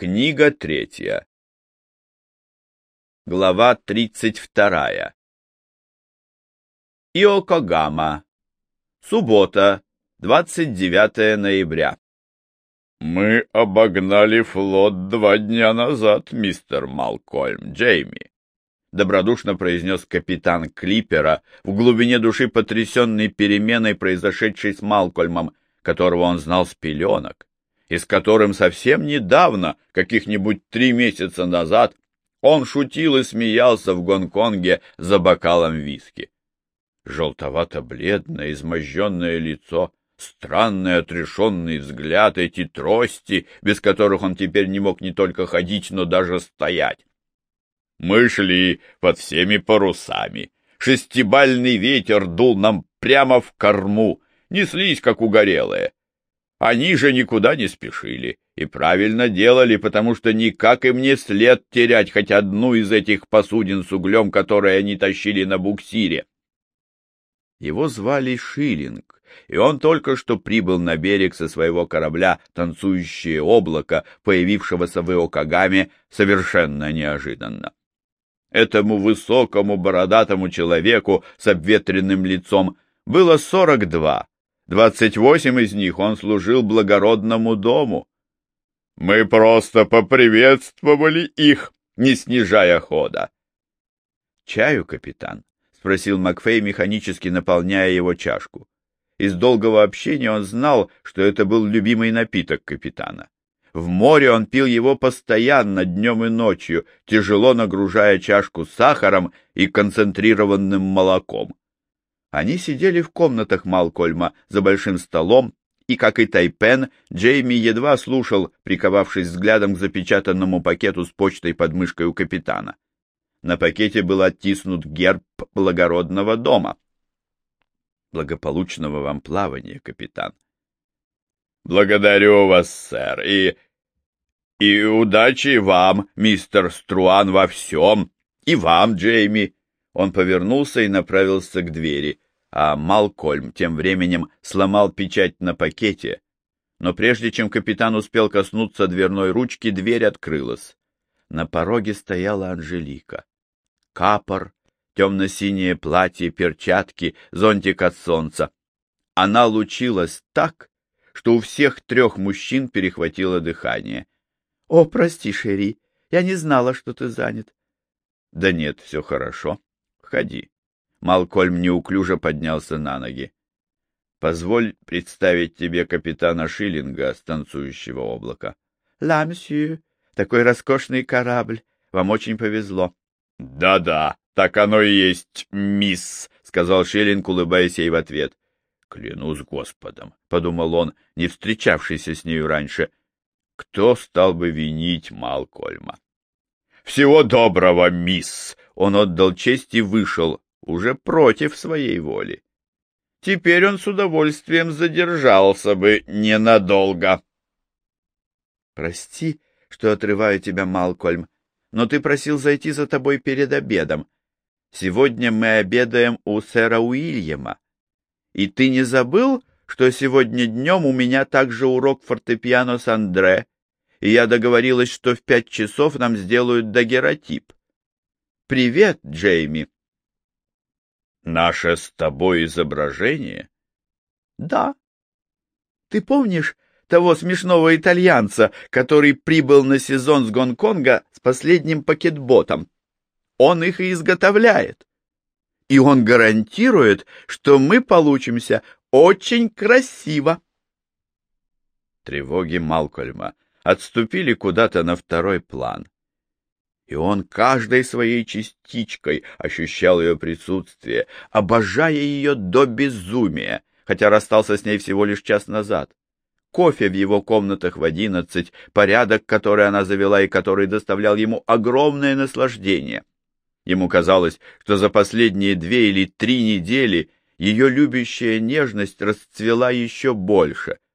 Книга третья. Глава тридцать вторая. Иокогама. Суббота, 29 ноября. «Мы обогнали флот два дня назад, мистер Малкольм, Джейми», — добродушно произнес капитан Клипера, в глубине души потрясенный переменой, произошедшей с Малкольмом, которого он знал с пеленок, и с которым совсем недавно, каких-нибудь три месяца назад, он шутил и смеялся в Гонконге за бокалом виски. Желтовато-бледное, изможденное лицо, странный отрешенный взгляд, эти трости, без которых он теперь не мог не только ходить, но даже стоять. Мы шли под всеми парусами. Шестибальный ветер дул нам прямо в корму, неслись, как угорелые. Они же никуда не спешили и правильно делали, потому что никак им не след терять хоть одну из этих посудин с углем, которые они тащили на буксире. Его звали Шиллинг, и он только что прибыл на берег со своего корабля «Танцующее облако», появившегося в Иокагаме совершенно неожиданно. Этому высокому бородатому человеку с обветренным лицом было сорок два, двадцать восемь из них он служил благородному дому. Мы просто поприветствовали их, не снижая хода. — Чаю, капитан? — спросил Макфей, механически наполняя его чашку. Из долгого общения он знал, что это был любимый напиток капитана. В море он пил его постоянно, днем и ночью, тяжело нагружая чашку сахаром и концентрированным молоком. Они сидели в комнатах Малкольма за большим столом, и, как и Тайпен, Джейми едва слушал, приковавшись взглядом к запечатанному пакету с почтой под мышкой у капитана. На пакете был оттиснут герб благородного дома. Благополучного вам плавания, капитан. Благодарю вас, сэр, и... и удачи вам, мистер Струан, во всем, и вам, Джейми. Он повернулся и направился к двери, а Малкольм тем временем сломал печать на пакете, но прежде чем капитан успел коснуться дверной ручки, дверь открылась. На пороге стояла Анжелика. Капор, темно-синее платье, перчатки, зонтик от солнца. Она лучилась так, что у всех трех мужчин перехватило дыхание. — О, прости, Шерри, я не знала, что ты занят. — Да нет, все хорошо. Входи. Малкольм неуклюже поднялся на ноги. — Позволь представить тебе капитана Шиллинга с танцующего облака. — Ла, мсье, такой роскошный корабль. Вам очень повезло. «Да — Да-да, так оно и есть, мисс, — сказал Шиллинг, улыбаясь ей в ответ. — Клянусь Господом, — подумал он, не встречавшийся с нею раньше. Кто стал бы винить Малкольма? — Всего доброго, мисс! Он отдал честь и вышел, уже против своей воли. Теперь он с удовольствием задержался бы ненадолго. — Прости, что отрываю тебя, Малкольм, но ты просил зайти за тобой перед обедом. Сегодня мы обедаем у сэра Уильяма. И ты не забыл, что сегодня днем у меня также урок фортепиано с Андре, и я договорилась, что в пять часов нам сделают дагеротип. Привет, Джейми. Наше с тобой изображение? Да. Ты помнишь того смешного итальянца, который прибыл на сезон с Гонконга с последним пакетботом? Он их и изготовляет. И он гарантирует, что мы получимся очень красиво. Тревоги Малкольма отступили куда-то на второй план и он каждой своей частичкой ощущал ее присутствие, обожая ее до безумия, хотя расстался с ней всего лишь час назад. Кофе в его комнатах в одиннадцать, порядок, который она завела и который доставлял ему огромное наслаждение. Ему казалось, что за последние две или три недели ее любящая нежность расцвела еще больше —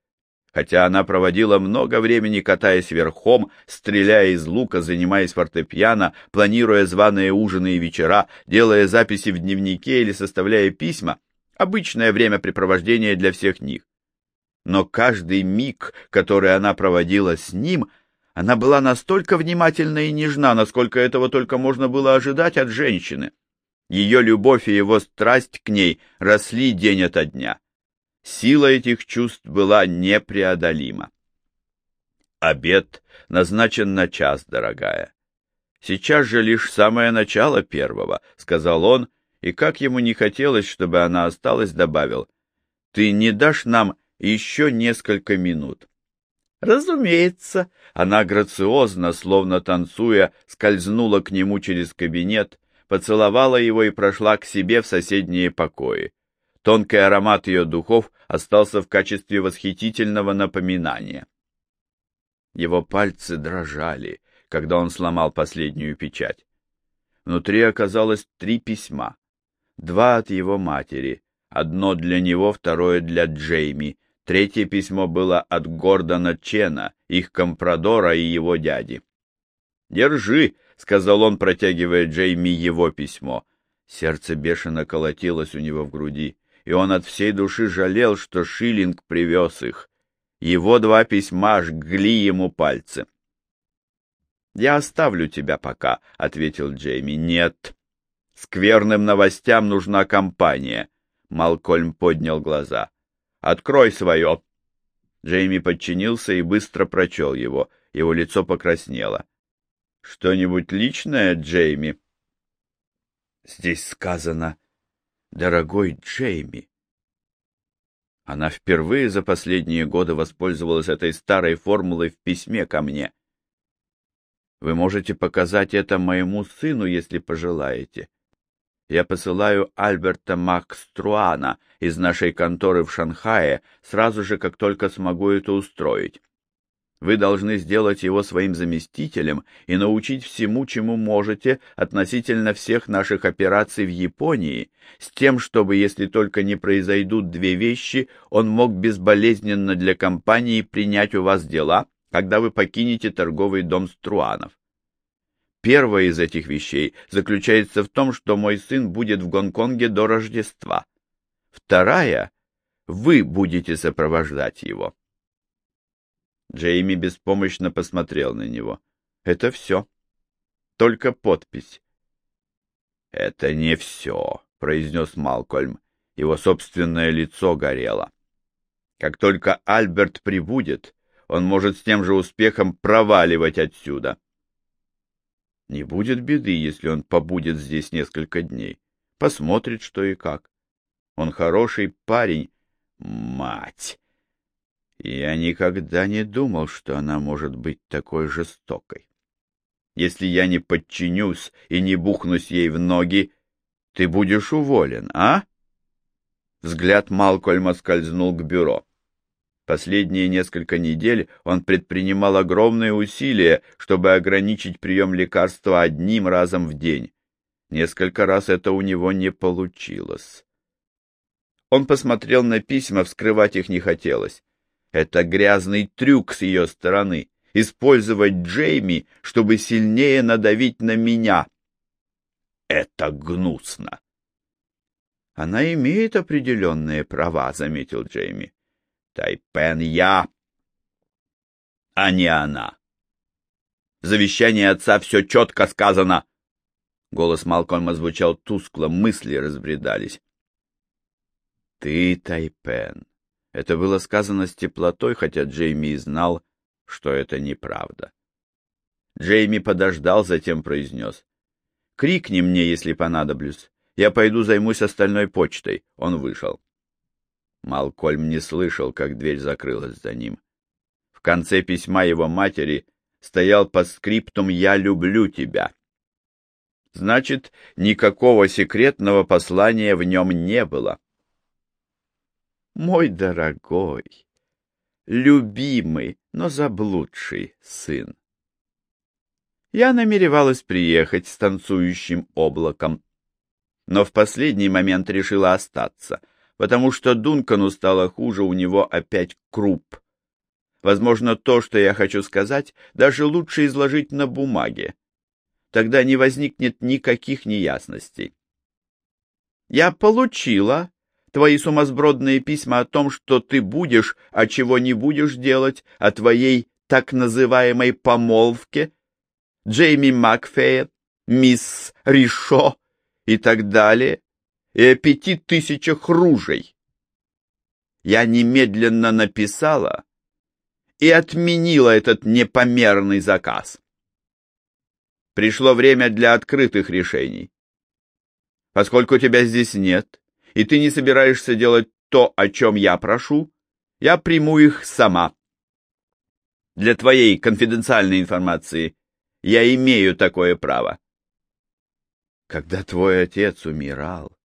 хотя она проводила много времени, катаясь верхом, стреляя из лука, занимаясь фортепиано, планируя званые ужины и вечера, делая записи в дневнике или составляя письма, обычное времяпрепровождение для всех них. Но каждый миг, который она проводила с ним, Она была настолько внимательна и нежна, насколько этого только можно было ожидать от женщины. Ее любовь и его страсть к ней росли день ото дня. Сила этих чувств была непреодолима. Обед назначен на час, дорогая. Сейчас же лишь самое начало первого, — сказал он, и как ему не хотелось, чтобы она осталась, добавил. Ты не дашь нам еще несколько минут? Разумеется. Она грациозно, словно танцуя, скользнула к нему через кабинет, поцеловала его и прошла к себе в соседние покои. Тонкий аромат ее духов остался в качестве восхитительного напоминания. Его пальцы дрожали, когда он сломал последнюю печать. Внутри оказалось три письма. Два от его матери, одно для него, второе для Джейми. Третье письмо было от Гордона Чена, их компрадора и его дяди. «Держи», — сказал он, протягивая Джейми его письмо. Сердце бешено колотилось у него в груди и он от всей души жалел, что Шиллинг привез их. Его два письма жгли ему пальцы. «Я оставлю тебя пока», — ответил Джейми. «Нет. Скверным новостям нужна компания». Малкольм поднял глаза. «Открой свое». Джейми подчинился и быстро прочел его. Его лицо покраснело. «Что-нибудь личное, Джейми?» «Здесь сказано дорогой Джейми. Она впервые за последние годы воспользовалась этой старой формулой в письме ко мне. Вы можете показать это моему сыну, если пожелаете. Я посылаю Альберта Макструана из нашей конторы в Шанхае сразу же, как только смогу это устроить. Вы должны сделать его своим заместителем и научить всему, чему можете относительно всех наших операций в Японии, с тем, чтобы, если только не произойдут две вещи, он мог безболезненно для компании принять у вас дела, когда вы покинете торговый дом Струанов. Первая из этих вещей заключается в том, что мой сын будет в Гонконге до Рождества. Вторая — вы будете сопровождать его. Джейми беспомощно посмотрел на него. Это все. Только подпись. Это не все, произнес Малкольм. Его собственное лицо горело. Как только Альберт прибудет, он может с тем же успехом проваливать отсюда. Не будет беды, если он побудет здесь несколько дней. Посмотрит, что и как. Он хороший парень. Мать! Я никогда не думал, что она может быть такой жестокой. Если я не подчинюсь и не бухнусь ей в ноги, ты будешь уволен, а? Взгляд Малкольма скользнул к бюро. Последние несколько недель он предпринимал огромные усилия, чтобы ограничить прием лекарства одним разом в день. Несколько раз это у него не получилось. Он посмотрел на письма, вскрывать их не хотелось. Это грязный трюк с ее стороны — использовать Джейми, чтобы сильнее надавить на меня. Это гнусно. Она имеет определенные права, — заметил Джейми. Тайпен я, а не она. В завещании отца все четко сказано. Голос Малкольма звучал тускло, мысли разбредались. Ты, Тайпен, это было сказано с теплотой, хотя Джейми и знал, что это неправда. Джейми подождал, затем произнес. «Крикни мне, если понадоблюсь. Я пойду займусь остальной почтой». Он вышел. Малкольм не слышал, как дверь закрылась за ним. В конце письма его матери стоял по скриптум «Я люблю тебя». Значит, никакого секретного послания в нем не было мой дорогой, любимый, но заблудший сын. Я намеревалась приехать с танцующим облаком, но в последний момент решила остаться, потому что Дункану стало хуже, у него опять круп. Возможно, то, что я хочу сказать, даже лучше изложить на бумаге. Тогда не возникнет никаких неясностей. Я получила твои сумасбродные письма о том, что ты будешь, а чего не будешь делать, о твоей так называемой помолвке, Джейми Макфея, мисс Ришо и так далее, и о пяти тысячах ружей. Я немедленно написала и отменила этот непомерный заказ. Пришло время для открытых решений. Поскольку тебя здесь нет, и ты не собираешься делать то, о чем я прошу, я приму их сама. Для твоей конфиденциальной информации я имею такое право. Когда твой отец умирал,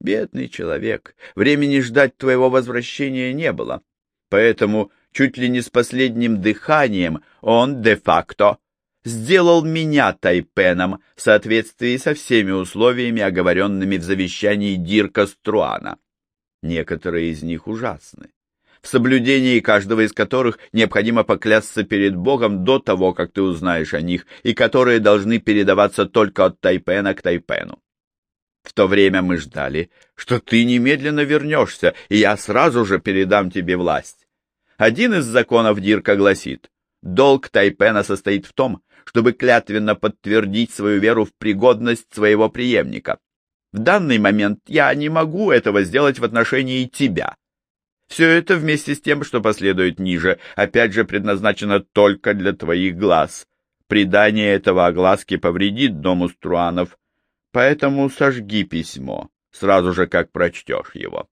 бедный человек, времени ждать твоего возвращения не было, поэтому чуть ли не с последним дыханием он де-факто сделал меня тайпеном в соответствии со всеми условиями, оговоренными в завещании Дирка Струана. Некоторые из них ужасны, в соблюдении каждого из которых необходимо поклясться перед Богом до того, как ты узнаешь о них, и которые должны передаваться только от тайпена к тайпену. В то время мы ждали, что ты немедленно вернешься, и я сразу же передам тебе власть. Один из законов Дирка гласит, долг Тайпена состоит в том, чтобы клятвенно подтвердить свою веру в пригодность своего преемника. В данный момент я не могу этого сделать в отношении тебя. Все это вместе с тем, что последует ниже, опять же предназначено только для твоих глаз. Предание этого огласки повредит дому Струанов, поэтому сожги письмо, сразу же как прочтешь его.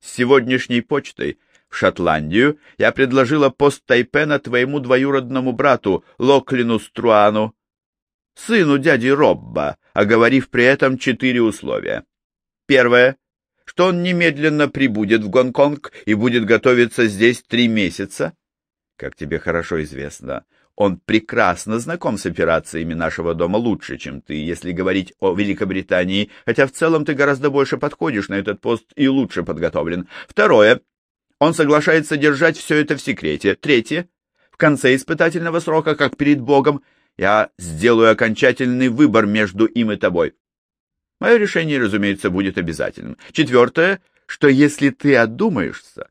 С сегодняшней почтой в Шотландию, я предложила пост Тайпена твоему двоюродному брату Локлину Струану, сыну дяди Робба, оговорив при этом четыре условия. Первое, что он немедленно прибудет в Гонконг и будет готовиться здесь три месяца. Как тебе хорошо известно, он прекрасно знаком с операциями нашего дома лучше, чем ты, если говорить о Великобритании, хотя в целом ты гораздо больше подходишь на этот пост и лучше подготовлен. Второе, он соглашается держать все это в секрете. Третье. В конце испытательного срока, как перед Богом, я сделаю окончательный выбор между им и тобой. Мое решение, разумеется, будет обязательным. Четвертое, что если ты отдумаешься,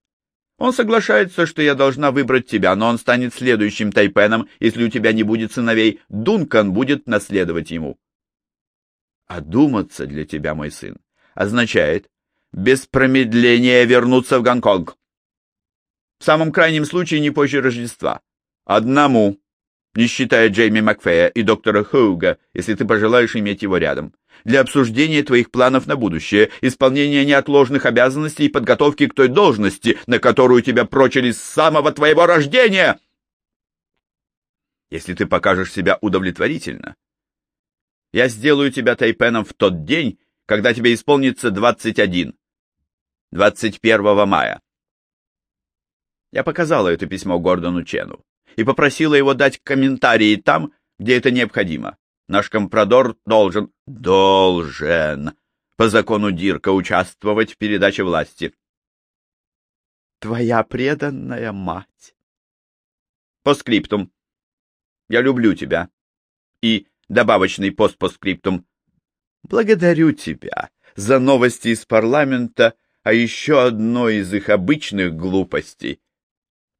он соглашается, что я должна выбрать тебя, но он станет следующим тайпеном, если у тебя не будет сыновей. Дункан будет наследовать ему. Одуматься для тебя, мой сын, означает без промедления вернуться в Гонконг. В самом крайнем случае не позже Рождества. Одному, не считая Джейми Макфея и доктора Хоуга, если ты пожелаешь иметь его рядом, для обсуждения твоих планов на будущее, исполнения неотложных обязанностей и подготовки к той должности, на которую тебя прочили с самого твоего рождения. Если ты покажешь себя удовлетворительно, я сделаю тебя тайпеном в тот день, когда тебе исполнится 21, 21 мая. Я показала это письмо Гордону Чену и попросила его дать комментарии там, где это необходимо. Наш компрадор должен, должен, по закону Дирка, участвовать в передаче власти. Твоя преданная мать. По скриптум. Я люблю тебя. И добавочный пост по скриптум. Благодарю тебя за новости из парламента а еще одной из их обычных глупостей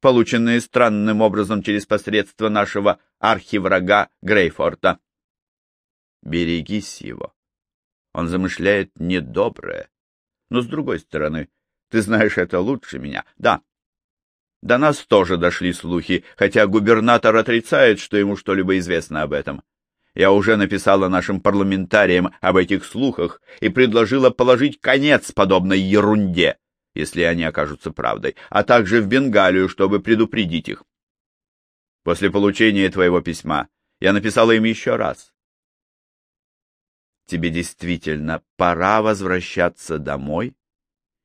полученные странным образом через посредство нашего архиврага Грейфорта. Берегись его. Он замышляет недоброе. Но, с другой стороны, ты знаешь это лучше меня. Да, до нас тоже дошли слухи, хотя губернатор отрицает, что ему что-либо известно об этом. Я уже написала нашим парламентариям об этих слухах и предложила положить конец подобной ерунде если они окажутся правдой, а также в Бенгалию, чтобы предупредить их. После получения твоего письма я написала им еще раз. Тебе действительно пора возвращаться домой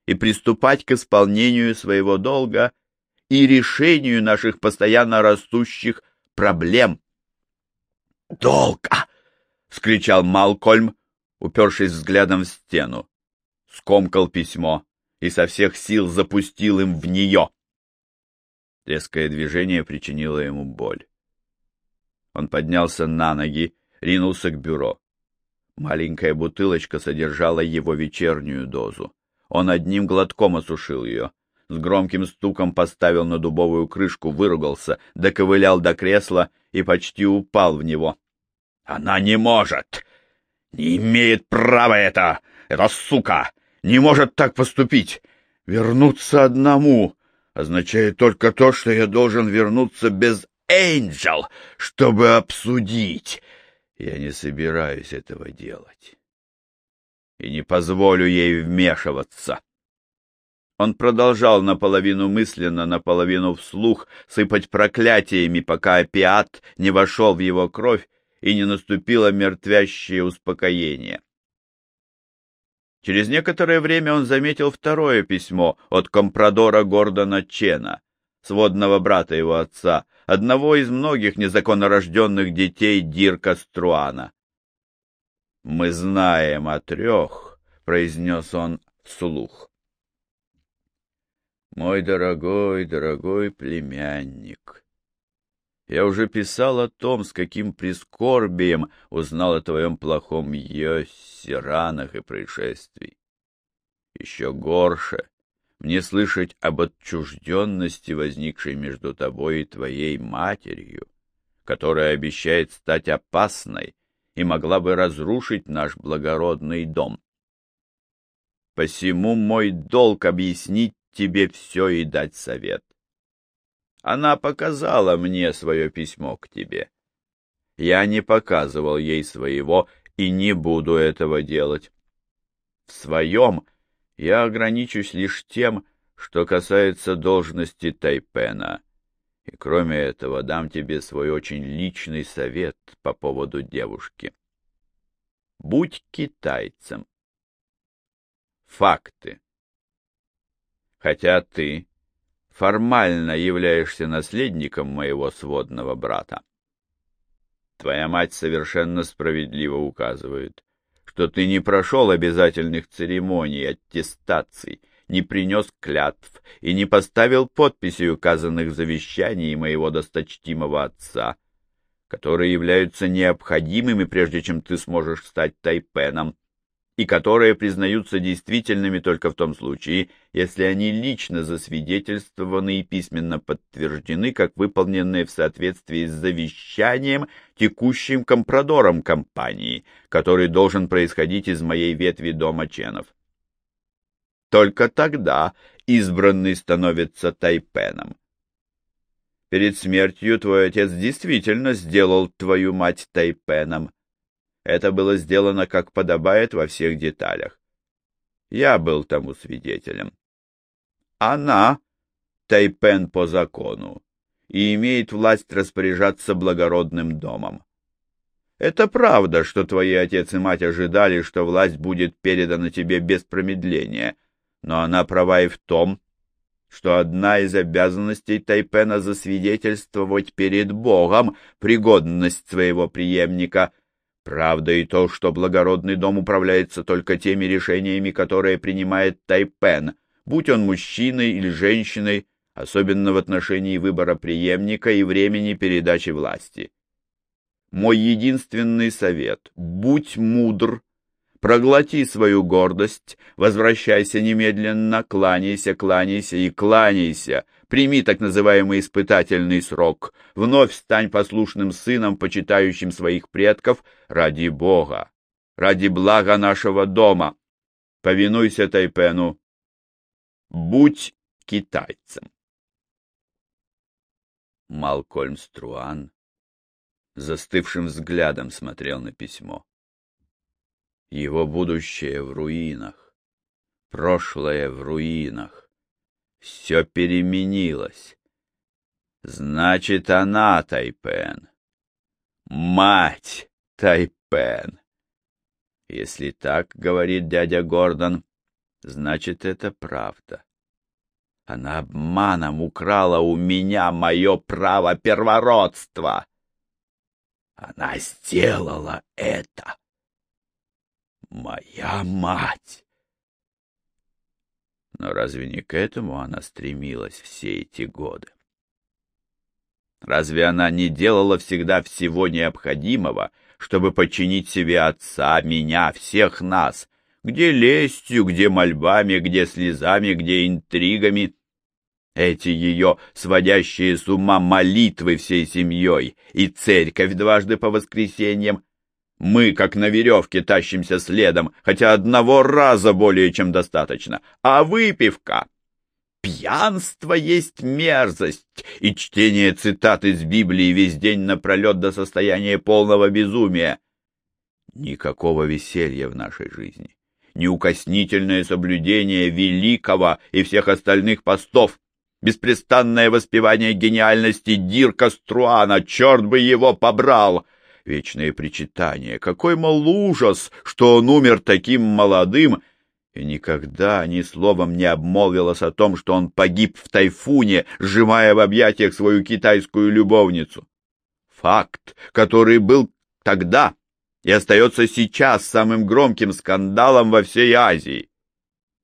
и приступать к исполнению своего долга и решению наших постоянно растущих проблем. «Долг!» — скричал Малкольм, упершись взглядом в стену. Скомкал письмо и со всех сил запустил им в нее. Резкое движение причинило ему боль. Он поднялся на ноги, ринулся к бюро. Маленькая бутылочка содержала его вечернюю дозу. Он одним глотком осушил ее. с громким стуком поставил на дубовую крышку, выругался, доковылял до кресла и почти упал в него. «Она не может! Не имеет права это! Эта сука! Не может так поступить! Вернуться одному означает только то, что я должен вернуться без Энджел, чтобы обсудить. Я не собираюсь этого делать и не позволю ей вмешиваться. Он продолжал наполовину мысленно, наполовину вслух сыпать проклятиями, пока опиат не вошел в его кровь и не наступило мертвящее успокоение. Через некоторое время он заметил второе письмо от компрадора Гордона Чена, сводного брата его отца, одного из многих незаконнорожденных детей Дирка Струана. «Мы знаем о трех», — произнес он вслух. «Мой дорогой, дорогой племянник, я уже писал о том, с каким прискорбием узнал о твоем плохом йосе, ранах и происшествий. Еще горше мне слышать об отчужденности, возникшей между тобой и твоей матерью, которая обещает стать опасной и могла бы разрушить наш благородный дом. Посему мой долг объяснить тебе все и дать совет. Она показала мне свое письмо к тебе. Я не показывал ей своего и не буду этого делать. В своем я ограничусь лишь тем, что касается должности Тайпена, и кроме этого дам тебе свой очень личный совет по поводу девушки. Будь китайцем. Факты. Хотя ты формально являешься наследником моего сводного брата. Твоя мать совершенно справедливо указывает, что ты не прошел обязательных церемоний, аттестаций, не принес клятв и не поставил подписи указанных завещаний моего досточтимого отца, которые являются необходимыми, прежде чем ты сможешь стать тайпеном, и которые признаются действительными только в том случае, если они лично засвидетельствованы и письменно подтверждены как выполненные в соответствии с завещанием текущим компрадором компании, который должен происходить из моей ветви дома Ченов. Только тогда избранный становится тайпеном. Перед смертью твой отец действительно сделал твою мать тайпеном. Это было сделано, как подобает, во всех деталях. Я был тому свидетелем. Она — тайпен по закону и имеет власть распоряжаться благородным домом. Это правда, что твои отец и мать ожидали, что власть будет передана тебе без промедления, но она права и в том, что одна из обязанностей Тайпена засвидетельствовать перед Богом пригодность своего преемника. Правда и то, что благородный дом управляется только теми решениями, которые принимает Тайпен, будь он мужчиной или женщиной, особенно в отношении выбора преемника и времени передачи власти. Мой единственный совет — будь мудр Проглоти свою гордость, возвращайся немедленно, кланяйся, кланяйся и кланяйся. Прими так называемый испытательный срок. Вновь стань послушным сыном, почитающим своих предков ради Бога, ради блага нашего дома. Повинуйся Тайпену. Будь китайцем. Малкольм Струан застывшим взглядом смотрел на письмо. Его будущее в руинах, прошлое в руинах. Все переменилось. Значит, она Тайпен. Мать Тайпен. Если так, говорит дядя Гордон, значит, это правда. Она обманом украла у меня мое право первородства. Она сделала это. Моя мать! Но разве не к этому она стремилась все эти годы? Разве она не делала всегда всего необходимого, чтобы подчинить себе отца, меня, всех нас, где лестью, где мольбами, где слезами, где интригами, Эти ее сводящие с ума молитвы всей семьей и церковь дважды по воскресеньям. Мы, как на веревке, тащимся следом, хотя одного раза более чем достаточно. А выпивка Пьянство есть мерзость, и чтение цитат из Библии весь день напролет до состояния полного безумия. Никакого веселья в нашей жизни, неукоснительное соблюдение великого и всех остальных постов, беспрестанное воспевание гениальности Дирка Струана, черт бы его побрал! Вечное причитание, какой, мол, ужас, что он умер таким молодым, — и никогда ни словом не обмолвилась о том, что он погиб в тайфуне, сжимая в объятиях свою китайскую любовницу. Факт, который был тогда и остается сейчас самым громким скандалом во всей Азии.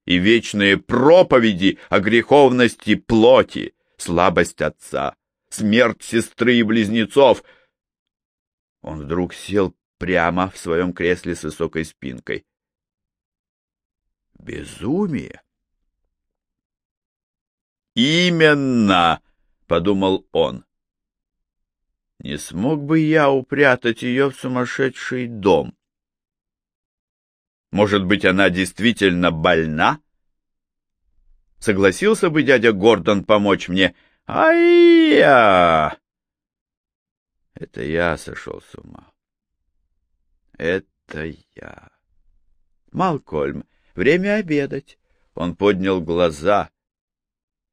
И вечные проповеди о греховности плоти, слабость отца, смерть сестры и близнецов. Он вдруг сел прямо в своем кресле с высокой спинкой. Безумие. Именно, подумал он. Не смог бы я упрятать ее в сумасшедший дом? Может быть, она действительно больна? Согласился бы дядя Гордон помочь мне? Ай-я! Это я сошел с ума. Это я. Малкольм, Время обедать. Он поднял глаза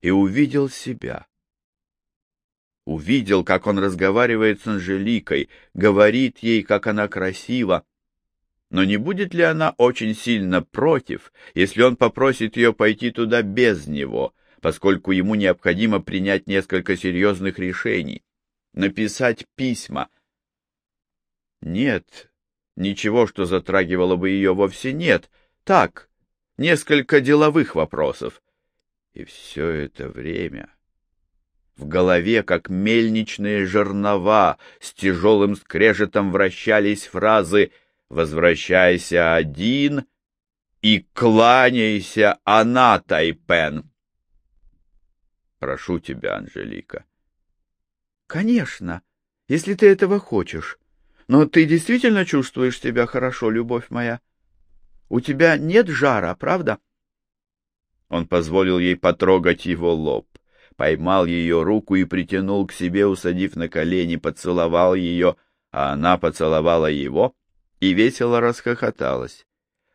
и увидел себя. Увидел, как он разговаривает с Анжеликой, говорит ей, как она красива. Но не будет ли она очень сильно против, если он попросит ее пойти туда без него, поскольку ему необходимо принять несколько серьезных решений, написать письма? Нет, ничего, что затрагивало бы ее, вовсе нет. Так, несколько деловых вопросов. И все это время в голове, как мельничные жернова, с тяжелым скрежетом вращались фразы «Возвращайся один» и «Кланяйся, она, Тайпен». Прошу тебя, Анжелика. Конечно, если ты этого хочешь. Но ты действительно чувствуешь себя хорошо, любовь моя? У тебя нет жара, правда? Он позволил ей потрогать его лоб, поймал ее руку и притянул к себе, усадив на колени, поцеловал ее, а она поцеловала его и весело расхохоталась.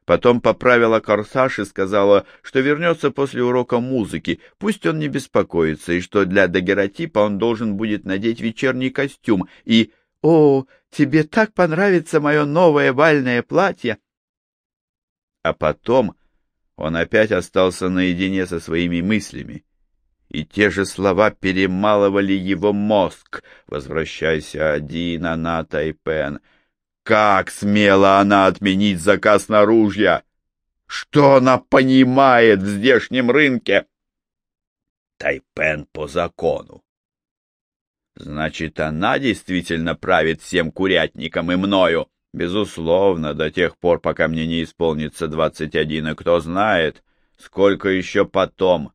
Потом поправила корсаж и сказала, что вернется после урока музыки, пусть он не беспокоится, и что для дагеротипа он должен будет надеть вечерний костюм, и «О, тебе так понравится мое новое бальное платье!» А потом он опять остался наедине со своими мыслями, и те же слова перемалывали его мозг. «Возвращайся один, она, Тайпен». Как смела она отменить заказ на ружья? Что она понимает в здешнем рынке? Тайпен по закону. Значит, она действительно правит всем курятником и мною. Безусловно, до тех пор, пока мне не исполнится двадцать один, и кто знает, сколько еще потом,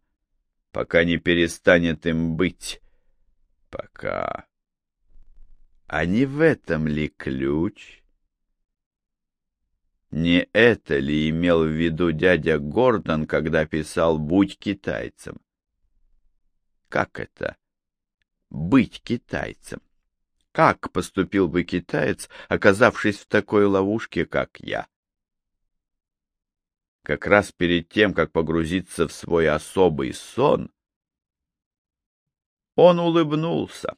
пока не перестанет им быть. Пока. А не в этом ли ключ? Не это ли имел в виду дядя Гордон, когда писал «Будь китайцем»? Как это? Быть китайцем? Как поступил бы китаец, оказавшись в такой ловушке, как я? Как раз перед тем, как погрузиться в свой особый сон, он улыбнулся.